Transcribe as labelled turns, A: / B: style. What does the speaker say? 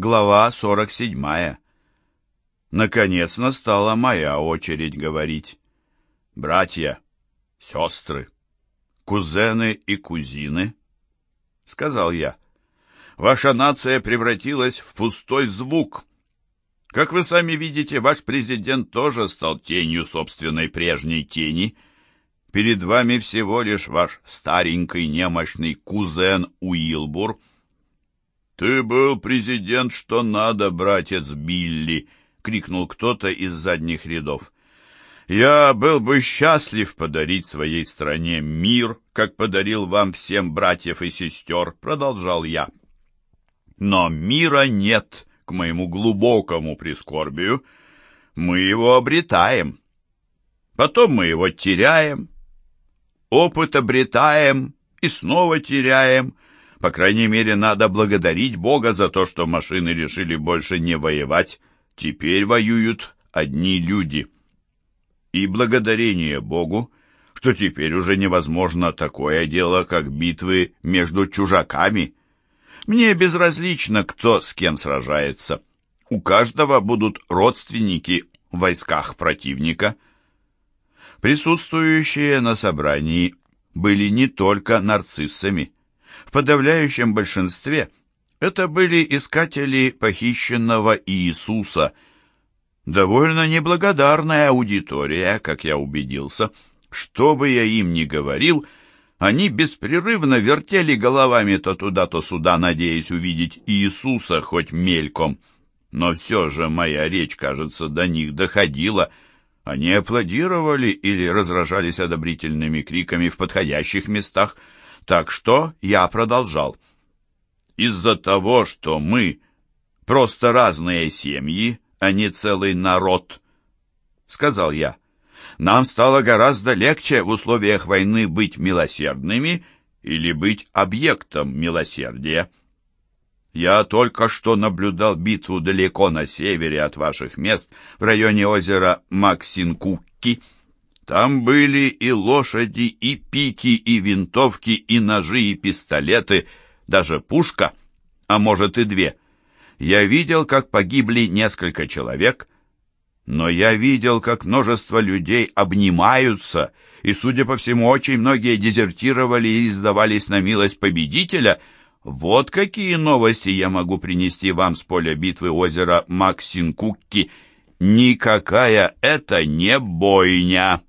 A: Глава 47. Наконец настала моя очередь говорить. Братья, сестры, кузены и кузины, — сказал я, — ваша нация превратилась в пустой звук. Как вы сами видите, ваш президент тоже стал тенью собственной прежней тени. Перед вами всего лишь ваш старенький немощный кузен Уилбур — «Ты был президент, что надо, братец Билли!» — крикнул кто-то из задних рядов. «Я был бы счастлив подарить своей стране мир, как подарил вам всем братьев и сестер», — продолжал я. «Но мира нет, к моему глубокому прискорбию. Мы его обретаем. Потом мы его теряем. Опыт обретаем и снова теряем». По крайней мере, надо благодарить Бога за то, что машины решили больше не воевать. Теперь воюют одни люди. И благодарение Богу, что теперь уже невозможно такое дело, как битвы между чужаками. Мне безразлично, кто с кем сражается. У каждого будут родственники в войсках противника. Присутствующие на собрании были не только нарциссами. В подавляющем большинстве это были искатели похищенного Иисуса. Довольно неблагодарная аудитория, как я убедился. Что бы я им ни говорил, они беспрерывно вертели головами то туда, то сюда, надеясь увидеть Иисуса хоть мельком. Но все же моя речь, кажется, до них доходила. Они аплодировали или разражались одобрительными криками в подходящих местах — так что я продолжал. Из-за того, что мы просто разные семьи, а не целый народ, сказал я, нам стало гораздо легче в условиях войны быть милосердными или быть объектом милосердия. Я только что наблюдал битву далеко на севере от ваших мест, в районе озера Максинкукки, там были и лошади, и пики, и винтовки, и ножи, и пистолеты, даже пушка, а может и две. Я видел, как погибли несколько человек, но я видел, как множество людей обнимаются, и, судя по всему, очень многие дезертировали и сдавались на милость победителя. Вот какие новости я могу принести вам с поля битвы озера Максинкукки. Никакая это не бойня.